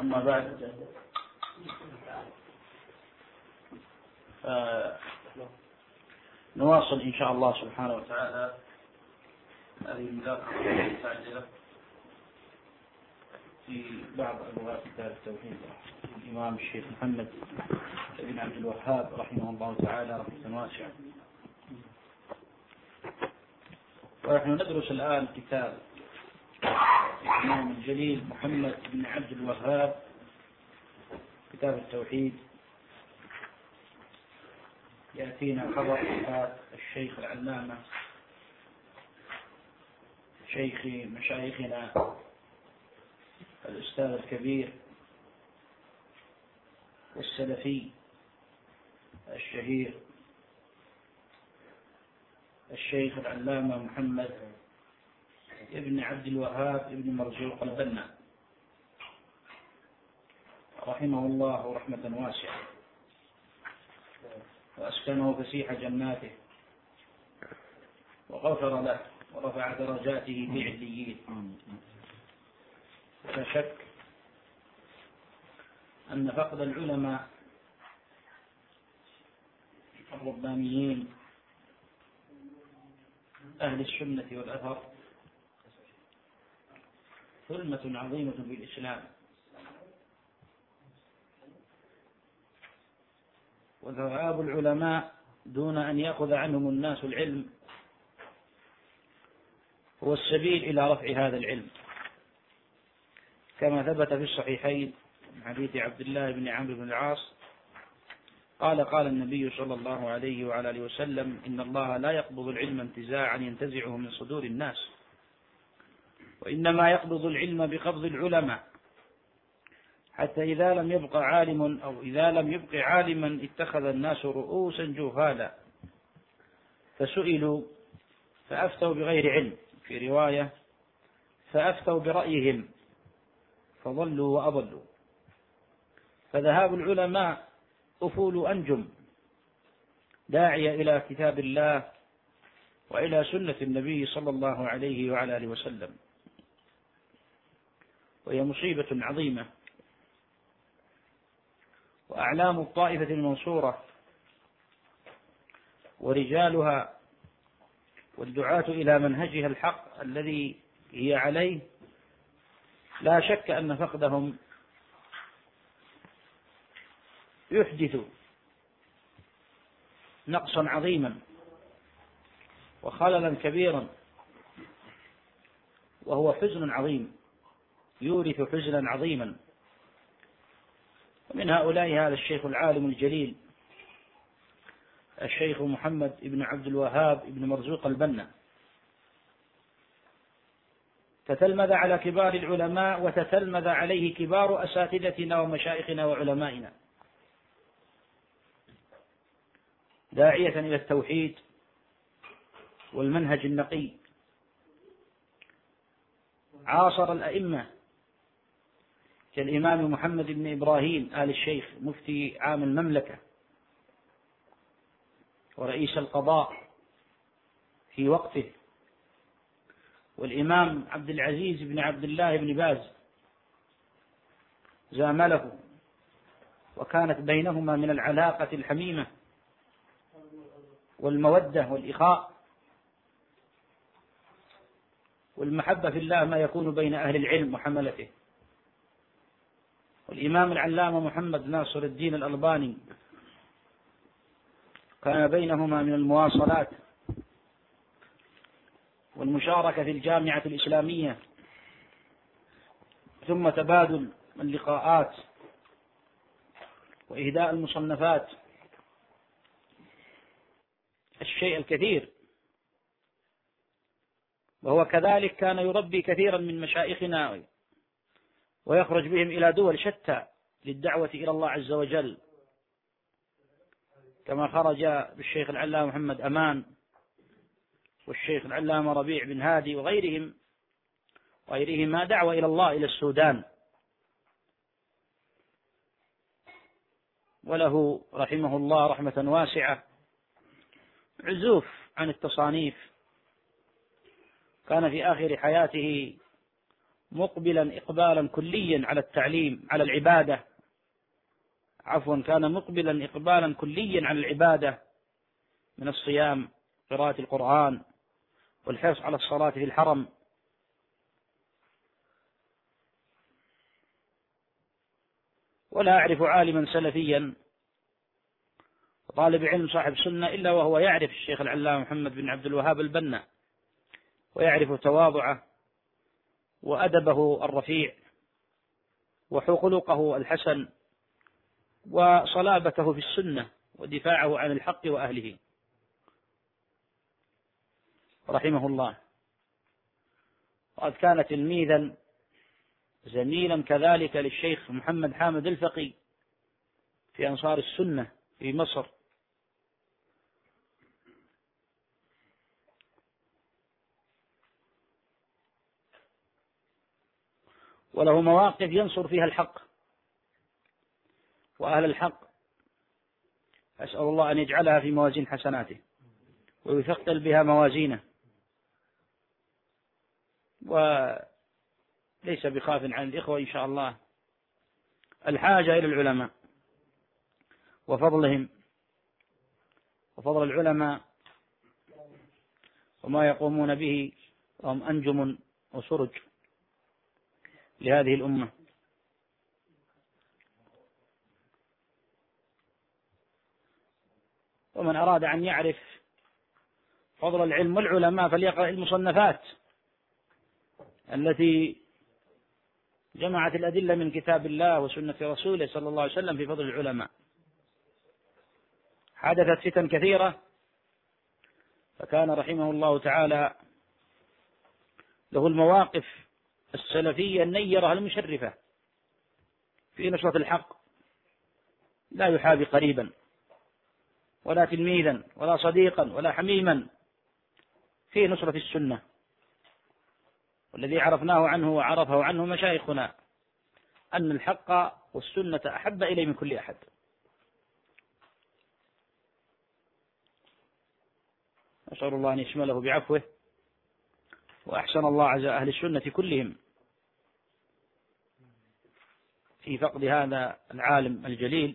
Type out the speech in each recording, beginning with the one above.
أما بعد. نواصل إن شاء الله سبحانه وتعالى. هذه المذاكرة المتعجلة في بعض أبواب كتاب التوحيد. الإمام الشيخ محمد بن عبد الوهاب رحمه الله تعالى رحمة واسعة. ونحن ندرس الآن كتاب الإمام الجليل محمد بن عبد الوهاب كتاب التوحيد. يأتينا خبر وفاة الشيخ العلامة شيخ مشايخنا الأستاذ الكبير والسلفي الشهير الشيخ العلامة محمد ابن عبد الوهاب ابن مرزوق البنا. رحمه الله رحمة واسعة. وأسكنه فسيح جناته. وغفر له ورفع درجاته في عليين. لا شك أن فقد العلماء الربانيين أهل السنة والأثر ظلمة عظيمة في الإسلام. وذهاب العلماء دون أن يأخذ عنهم الناس العلم هو السبيل إلى رفع هذا العلم. كما ثبت في الصحيحين من حديث عبد الله بن عمرو بن العاص قال قال النبي صلى الله عليه وعلى آله وسلم إن الله لا يقبض العلم انتزاعا ينتزعه من صدور الناس. وإنما يقبض العلم بقبض العلماء. حتى إذا لم يبق عالم أو إذا لم يبق عالما اتخذ الناس رؤوسا جهالا. فسئلوا فأفتوا بغير علم في رواية فأفتوا برأيهم فضلوا وأضلوا. فذهاب العلماء أفول أنجم داعية إلى كتاب الله وإلى سنة النبي صلى الله عليه وعلى آله وسلم. وهي مصيبة عظيمة. وأعلام الطائفة المنصورة ورجالها والدعاة إلى منهجها الحق الذي هي عليه لا شك أن فقدهم يحدث نقصا عظيما وخللا كبيرا وهو حزن عظيم. يورث حزنا عظيما. ومن هؤلاء هذا الشيخ العالم الجليل الشيخ محمد بن عبد الوهاب بن مرزوق البنا. تتلمذ على كبار العلماء وتتلمذ عليه كبار أساتذتنا ومشايخنا وعلمائنا. داعية إلى التوحيد والمنهج النقي. عاصر الأئمة كالإمام محمد بن إبراهيم آل الشيخ مفتي عام المملكة ورئيس القضاء في وقته والإمام عبد العزيز بن عبد الله بن باز زامله وكانت بينهما من العلاقة الحميمة والمودة والإخاء والمحبة في الله ما يكون بين أهل العلم وحملته. والإمام العلامة محمد ناصر الدين الألباني. كان بينهما من المواصلات والمشاركة في الجامعة الإسلامية. ثم تبادل اللقاءات وإهداء المصنفات. الشيء الكثير. وهو كذلك كان يربي كثيرا من مشايخنا ويخرج بهم إلى دول شتى للدعوة إلى الله عز وجل. كما خرج بالشيخ العلامة محمد أمان والشيخ العلامة ربيع بن هادي وغيرهم غيرهما دعوة إلى الله إلى السودان. وله رحمه الله رحمة واسعة عزوف عن التصانيف. كان في آخر حياته مقبلا إقبالا كليا على التعليم على العبادة. عفوا كان مقبلا إقبالا كليا على العبادة. من الصيام قراءة القرآن والحرص على الصلاة في الحرم. ولا أعرف عالما سلفيا. طالب علم صاحب سنة إلا وهو يعرف الشيخ العلامة محمد بن عبد الوهاب البنا ويعرف تواضعه. وأدبه الرفيع وخلقه الحسن وصلابته في السنة ودفاعه عن الحق وأهله. رحمه الله. وقد كان تلميذا زميلا كذلك للشيخ محمد حامد الفقي في أنصار السنة في مصر. وله مواقف ينصر فيها الحق. وأهل الحق أسأل الله أن يجعلها في موازين حسناته ويثقل بها موازينه. وليس بخاف عن الإخوة إن شاء الله. الحاجة إلى العلماء وفضلهم وفضل العلماء وما يقومون به وهم أنجم وسرج. لهذه الأمة. ومن أراد أن يعرف فضل العلم والعلماء فليقرأ المصنفات التي جمعت الأدلة من كتاب الله وسنة رسوله صلى الله عليه وسلم في فضل العلماء. حدثت فتن كثيرة فكان رحمه الله تعالى له المواقف السلفية النيرة المشرفة في نصرة الحق. لا يحابي قريبا ولا تلميذا ولا صديقا ولا حميما في نصرة السنة. والذي عرفناه عنه وعرفه عنه مشايخنا أن الحق والسنة أحب إليه من كل أحد. نسأل الله أن يشمله بعفوه. وأحسن الله عز أهل السنة كلهم في فقد هذا العالم الجليل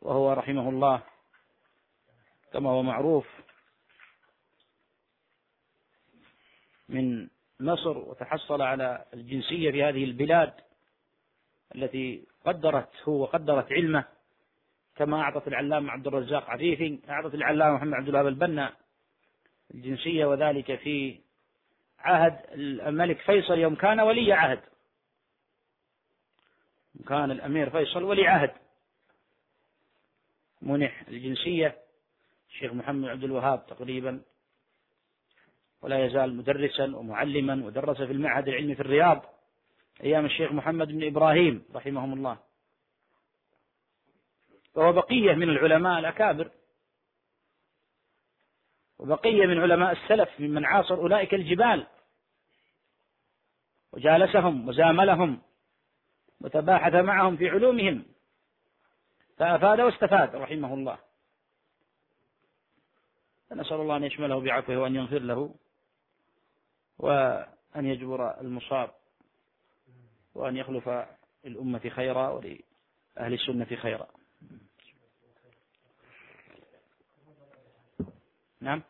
وهو رحمه الله كما هو معروف من مصر وتحصل على الجنسية في هذه البلاد التي قدرت هو وقدرت علمه كما أعطت العلامة عبد الرزاق عفيفي أعطت العلامة محمد عبد الوهاب البنا الجنسية وذلك في عهد الملك فيصل يوم كان ولي عهد. كان الأمير فيصل ولي عهد. منح الجنسية الشيخ محمد عبد الوهاب تقريبا. ولا يزال مدرسا ومعلما ودرس في المعهد العلمي في الرياض أيام الشيخ محمد بن إبراهيم رحمهم الله. وهو بقية من العلماء الأكابر. وبقية من علماء السلف ممن عاصر أولئك الجبال. وجالسهم وزاملهم وتباحث معهم في علومهم. فأفاد واستفاد رحمه الله. فنسأل الله أن يشمله بعفوه وأن يغفر له وأن يجبر المصاب وأن يخلف الأمة خيرا ولأهل السنة خيرا. نعم